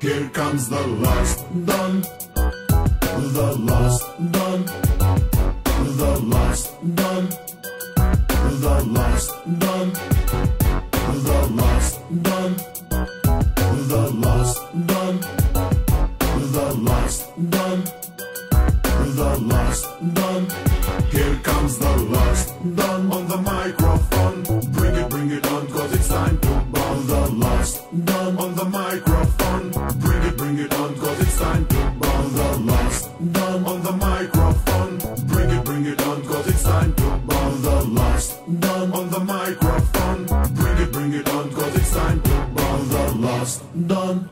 Here comes the last Don. The last Don. The last Don. The last Don. The last Don. The last Don. The last Don. The last Don. Here comes the last Don on the microphone. Bring it, bring it on, cause it's time to bomb. The last Don on the microphone. Bring it, bring it on, cause it's time to bomb. The last Don on the microphone. Bring it, bring it on, cause it's time to bomb. The last Don on the microphone. Bring it, bring it on, cause it's time to bomb. The last Don.